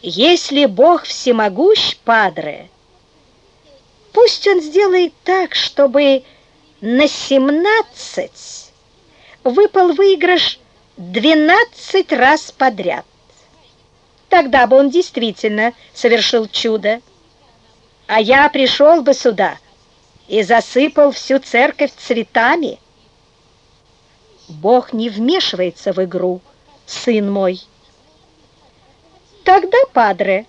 Если Бог всемогущ, Падре, пусть Он сделает так, чтобы на 17 выпал выигрыш 12 раз подряд. Тогда бы он действительно совершил чудо. А я пришел бы сюда и засыпал всю церковь цветами. Бог не вмешивается в игру, сын мой. Тогда, падре,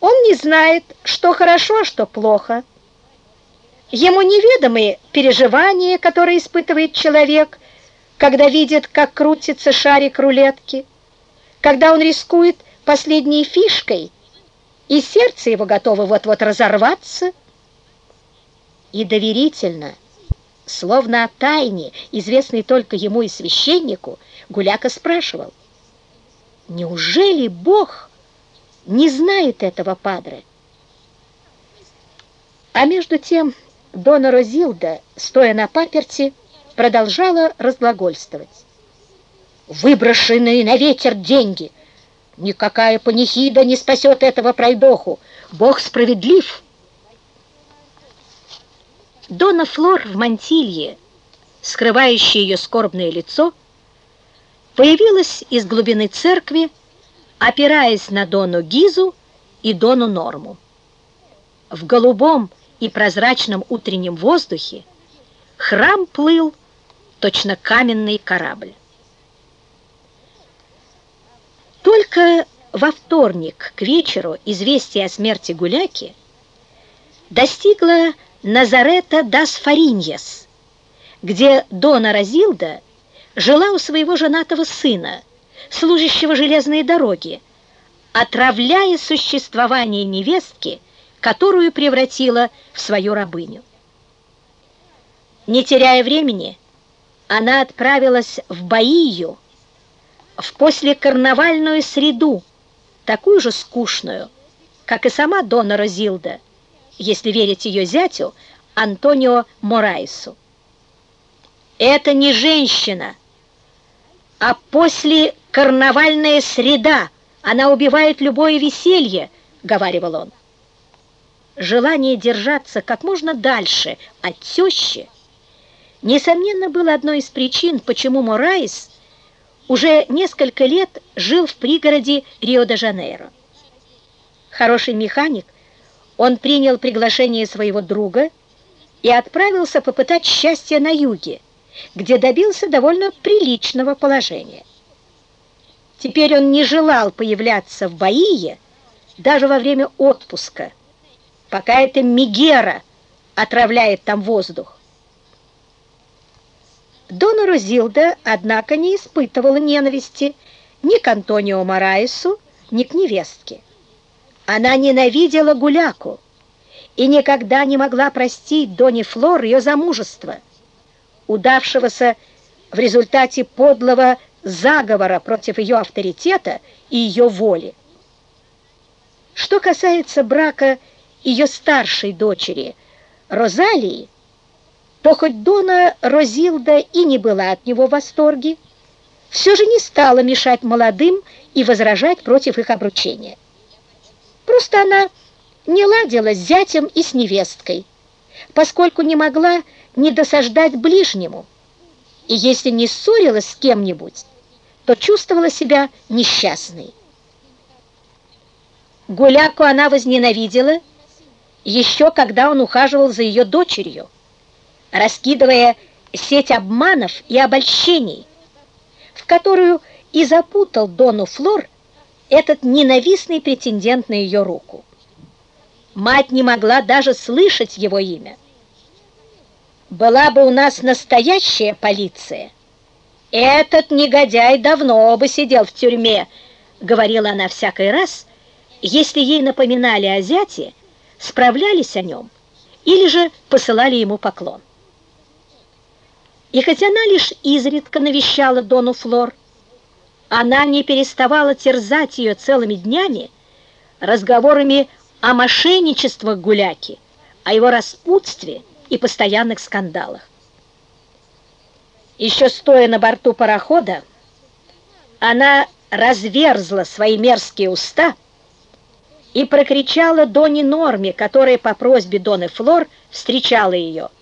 он не знает, что хорошо, а что плохо. Ему неведомы переживания, которые испытывает человек, когда видит, как крутится шарик рулетки, когда он рискует последней фишкой, и сердце его готово вот-вот разорваться. И доверительно, словно о тайне, известной только ему и священнику, Гуляка спрашивал, «Неужели Бог не знает этого падре. А между тем Дона Розилда, стоя на паперти, продолжала разглагольствовать. «Выброшенные на ветер деньги! Никакая панихида не спасет этого пройдоху! Бог справедлив!» Дона Флор в мантилье, скрывающее ее скорбное лицо, появилась из глубины церкви, опираясь на Дону Гизу и Дону Норму. В голубом и прозрачном утреннем воздухе храм плыл, точно каменный корабль. Только во вторник к вечеру известие о смерти Гуляки достигло Назарета дас Фариньес, где Дона Розилда жила у своего женатого сына, служащего железной дороги, отравляя существование невестки, которую превратила в свою рабыню. Не теряя времени, она отправилась в Баию, в послекарнавальную среду, такую же скучную, как и сама Дона Розилда, если верить ее зятю Антонио Морайсу. Это не женщина, а после карнавальная среда, она убивает любое веселье, говаривал он. Желание держаться как можно дальше от тещи, несомненно, было одной из причин, почему Мораис уже несколько лет жил в пригороде Рио-де-Жанейро. Хороший механик, он принял приглашение своего друга и отправился попытать счастье на юге, где добился довольно приличного положения. Теперь он не желал появляться в Баие даже во время отпуска, пока эта Мигера отравляет там воздух. Дона Розилда, однако, не испытывала ненависти ни к Антонио Мараесу, ни к невестке. Она ненавидела Гуляку и никогда не могла простить Доне Флор ее замужество, удавшегося в результате подлого заговора против ее авторитета и ее воли. Что касается брака ее старшей дочери, Розалии, то хоть Дона Розилда и не была от него в восторге, все же не стала мешать молодым и возражать против их обручения. Просто она не ладила с зятем и с невесткой, поскольку не могла не досаждать ближнему, и если не ссорилась с кем-нибудь, то чувствовала себя несчастной. Гуляку она возненавидела еще когда он ухаживал за ее дочерью, раскидывая сеть обманов и обольщений, в которую и запутал Дону Флор этот ненавистный претендент на ее руку. Мать не могла даже слышать его имя. Была бы у нас настоящая полиция, «Этот негодяй давно бы сидел в тюрьме», — говорила она всякий раз, если ей напоминали о зяте, справлялись о нем или же посылали ему поклон. И хотя она лишь изредка навещала Дону Флор, она не переставала терзать ее целыми днями разговорами о мошенничествах гуляки, о его распутстве и постоянных скандалах. Еще стоя на борту парохода, она разверзла свои мерзкие уста и прокричала Доне Норме, которая по просьбе Доны Флор встречала ее –